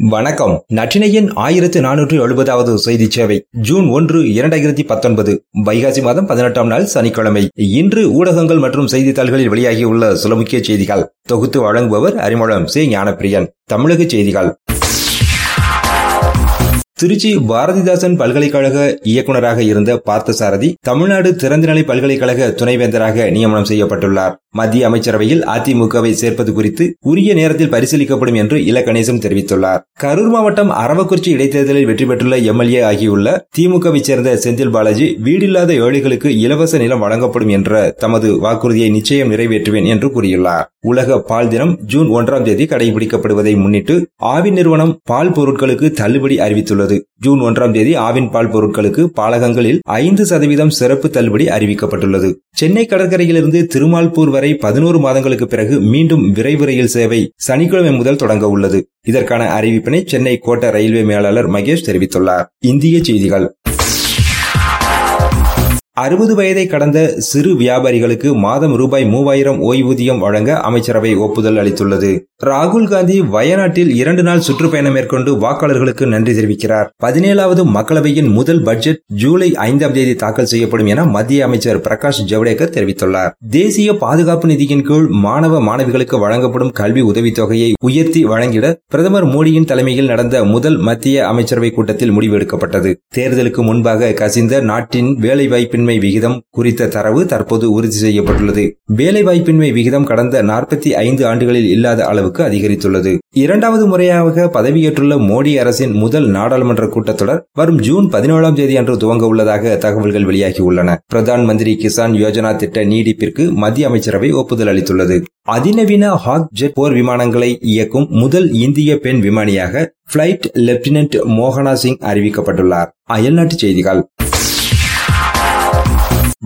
வணக்கம். நற்றினையின் ஆயிரத்து நானூற்று எழுபதாவது செய்தி சேவை. ஜூன் ஒன்று இரண்டாயிரத்தி பத்தொன்பது வைகாசி மாதம் பதினெட்டாம் நாள் சனிக்கிழமை. இன்று ஊடகங்கள் மற்றும் செய்தித்தாள்களில் வெளியாகியுள்ள சில முக்கிய செய்திகள். தொகுத்து வழங்குபவர் அறிமுகம் சி. ஞானப்பிரியன். தமிழக செய்திகள். திருச்சி பாரதிதாசன் பல்கலைக்கழக இயக்குநராக இருந்த பார்த்தசாரதி தமிழ்நாடு திறந்தநிலை பல்கலைக்கழக துணைவேந்தராக நியமனம் செய்யப்பட்டுள்ளார். மத்திய அமைச்சரவையில் அதிமுகவை சேர்ப்பது குறித்து உரிய நேரத்தில் பரிசீலிக்கப்படும் என்று இல கணேசன் தெரிவித்துள்ளார். கரூர் மாவட்டம் அரவக்குறிச்சி இடைத்தேர்தலில் வெற்றி பெற்றுள்ள எம்எல்ஏ ஆகியுள்ள திமுகவை சேர்ந்த செந்தில் பாலாஜி வீடில்லாத ஏழைகளுக்கு இலவச நிலம் வழங்கப்படும் என்ற தமது வாக்குறுதியை நிச்சயம் நிறைவேற்றுவேன் என்று கூறியுள்ளார். உலக பால் தினம் ஜூன் ஒன்றாம் தேதி கடைபிடிக்கப்படுவதை முன்னிட்டு ஆவின் நிறுவனம் பால் பொருட்களுக்கு தள்ளுபடி அறிவித்துள்ளது. ஜூன் ஒன்றாம் தேதி ஆவின் பால் பொருட்களுக்கு பாலகங்களில் ஐந்து சதவீதம் சிறப்பு தள்ளுபடி அறிவிக்கப்பட்டுள்ளது. சென்னை கடற்கரையிலிருந்து திருமால்பூர் வரை பதினோரு மாதங்களுக்கு பிறகு மீண்டும் விரைவு ரயில் சேவை சனிக்கிழமை முதல் தொடங்க உள்ளது. இதற்கான அறிவிப்பினை சென்னை கோட்ட ரயில்வே மேலாளர் மகேஷ் தெரிவித்துள்ளார். இந்திய செய்திகள். அறுபது வயதை கடந்த சிறு வியாபாரிகளுக்கு மாதம் ரூபாய் மூவாயிரம் ஓய்வூதியம் வழங்க அமைச்சரவை ஒப்புதல் அளித்துள்ளது. ராகுல் காந்தி வயநாட்டில் இரண்டு நாள் சுற்றுப்பயணம் மேற்கொண்டு வாக்காளர்களுக்கு நன்றி தெரிவிக்கிறார். பதினேழாவது மக்களவையின் முதல் பட்ஜெட் ஜூலை ஐந்தாம் தேதி தாக்கல் செய்யப்படும் என மத்திய அமைச்சர் பிரகாஷ் ஜவடேகர் தெரிவித்துள்ளார். தேசிய பாதுகாப்பு நிதியின் கீழ் மாணவ மாணவிகளுக்கு வழங்கப்படும் கல்வி உதவித்தொகையை உயர்த்தி வழங்கிட பிரதமர் மோடியின் தலைமையில் நடந்த முதல் மத்திய அமைச்சரவை கூட்டத்தில் முடிவு எடுக்கப்பட்டது. தேர்தலுக்கு முன்பாக கசிந்த நாட்டின் வேலைவாய்ப்பின் வேலைவாய்ப்பின்மை விகிதம் குறித்த தரவு தற்போது உறுதி செய்யப்பட்டுள்ளது. வேலைவாய்ப்பின்மை விகிதம் கடந்த நாற்பத்தி ஐந்து ஆண்டுகளில் இல்லாத அளவுக்கு அதிகரித்துள்ளது. இரண்டாவது முறையாக பதவியேற்றுள்ள மோடி அரசின் முதல் நாடாளுமன்ற கூட்டத்தொடர் வரும் ஜூன் பதினேழாம் தேதி அன்று துவங்க உள்ளதாக தகவல்கள் வெளியாகியுள்ளன பிரதான் மந்திரி கிசான் யோஜனா திட்ட நீடிப்பிற்கு மத்திய அமைச்சரவை ஒப்புதல் அளித்துள்ளது. அதிநவீன ஹாக் ஜெட் போர் விமானங்களை இயக்கும் முதல் இந்திய பெண் விமானியாக பிளைட் லெப்டினன்ட் மோகனா சிங் அறிவிக்கப்பட்டுள்ளார். அயல்நாட்டு செய்திகள்.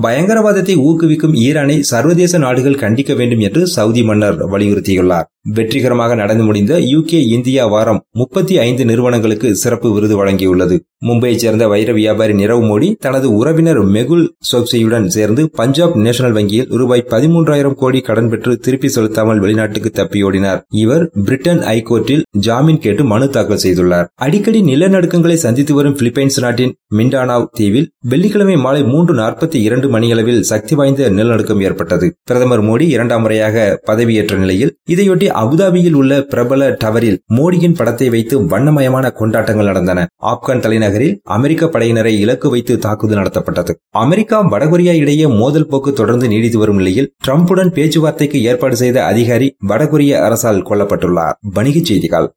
பயங்கரவாதத்தை ஊக்குவிக்கும் ஈரானை சர்வதேச நாடுகள் கண்டிக்க வேண்டும் என்று சவுதி மன்னர் வலியுறுத்தியுள்ளார். வெற்றிகரமாக நடந்து முடிந்த யூகே இந்தியா வாரம் முப்பத்தி ஐந்து நிறுவனங்களுக்கு சிறப்பு விருது வழங்கியுள்ளது. மும்பையைச் சேர்ந்த வைர வியாபாரி நிரவ் மோடி தனது உறவினர் மெகுல் சோப்சியுடன் சேர்ந்து பஞ்சாப் நேஷனல் வங்கியில் ரூபாய் பதிமூன்றாயிரம் கோடி கடன் பெற்று திருப்பி செலுத்தாமல் வெளிநாட்டுக்கு தப்பியோடினார். இவர் பிரிட்டன் ஐகோர்ட்டில் ஜாமீன் கேட்டு மனு தாக்கல் செய்துள்ளார். அடிக்கடி நிலநடுக்கங்களை சந்தித்து வரும் பிலிப்பைன்ஸ் நாட்டின் மிண்டானாவ் தீவில் வெள்ளிக்கிழமை மாலை மூன்று நாற்பத்தி இரண்டு மணியளவில் சக்தி வாய்ந்த நிலநடுக்கம் ஏற்பட்டது. பிரதமர் மோடி இரண்டாம் முறையாக பதவியேற்ற நிலையில் இதையொட்டி அபுதாபியில் உள்ள பிரபல டவரில் மோடியின் படத்தை வைத்து வண்ணமயமான கொண்டாட்டங்கள் நடந்தன. ஆப்கான் தலைநகரில் அமெரிக்க படையினரை இலக்கு வைத்து தாக்குதல் நடத்தப்பட்டது. அமெரிக்கா வடகொரியா இடையே மோதல் போக்கு தொடர்ந்து நீடித்து வரும் நிலையில் டிரம்புடன் பேச்சுவார்த்தைக்கு ஏற்பாடு செய்த அதிகாரி வடகொரிய அரசால் கொல்லப்பட்டுள்ளார். வணிகச் செய்திகள்.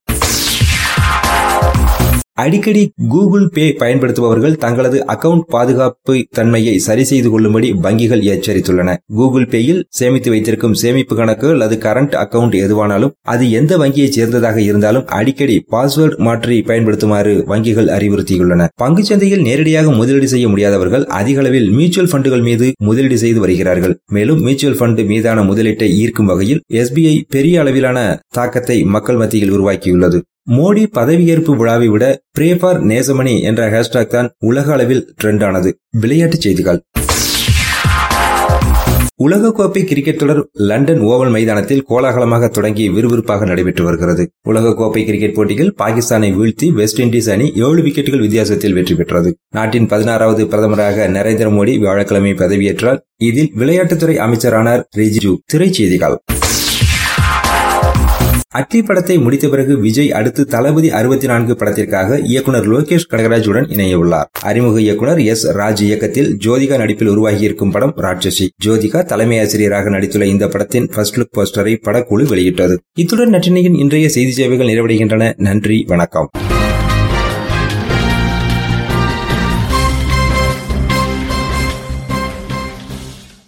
அடிக்கடி கூகுள் பே பயன்படுத்துபவர்கள் தங்களது அக்கவுண்ட் பாதுகாப்பு தன்மையை சரி செய்து கொள்ளும்படி வங்கிகள் எச்சரித்துள்ளன. கூகுள் பேயில் சேமித்து வைத்திருக்கும் சேமிப்பு கணக்கு அல்லது கரண்ட் அக்கவுண்ட் எதுவானாலும் அது எந்த வங்கியைச் சேர்ந்ததாக இருந்தாலும் அடிக்கடி பாஸ்வேர்டு மாற்றி பயன்படுத்துமாறு வங்கிகள் அறிவுறுத்தியுள்ளன. பங்குச்சந்தையில் நேரடியாக முதலீடு செய்ய முடியாதவர்கள் அதிக அளவில் மியூச்சுவல் ஃபண்டுகள் மீது முதலீடு செய்து வருகிறார்கள். மேலும் மியூச்சுவல் ஃபண்டு மீதான முதலீட்டை ஈர்க்கும் வகையில் எஸ்பிஐ பெரிய அளவிலான தாக்கத்தை மக்கள் மத்தியில் உருவாக்கியுள்ளது. மோடி பதவியேற்பு விழாவை விட பிரேபார் நேசமணி என்ற ஹேஷ்டாக் தான் உலக அளவில் ட்ரெண்ட் ஆனது விளையாட்டுச் செய்திகள். உலகக்கோப்பை கிரிக்கெட் தொடர் லண்டன் ஓவல் மைதானத்தில் கோலாகலமாக தொடங்கி விறுவிறுப்பாக நடைபெற்று வருகிறது. உலகக்கோப்பை கிரிக்கெட் போட்டியில் பாகிஸ்தானை வீழ்த்தி வெஸ்ட் இண்டீஸ் அணி ஏழு விக்கெட்டுகள் வித்தியாசத்தில் வெற்றி பெற்றது. நாட்டின் பதினாறாவது பிரதமராக நரேந்திர மோடி வியாழக்கிழமை பதவியேற்றார். இதில் விளையாட்டுத்துறை அமைச்சரானார் ரிஜிஜு. திரைச்செய்திகள் அட்டி படத்தை முடித்த பிறகு விஜய் அடுத்து தளபதி அறுபத்தி நான்கு படத்திற்காக இயக்குநர் லோகேஷ் கடகராஜுடன் இணையவுள்ளார். அறிமுக இயக்குநர் எஸ் ராஜ் இயக்கத்தில் ஜோதிகா நடிப்பில் உருவாகியிருக்கும் படம் ராட்சசி. ஜோதிகா தலைமை ஆசிரியராக நடித்துள்ள இந்த படத்தின் ஃபர்ஸ்ட் லுக் போஸ்டரை படக்குழு வெளியிட்டது. இத்துடன் நற்றினையின் இன்றைய செய்தி சேவைகள் நிறைவடைகின்றன. நன்றி வணக்கம்.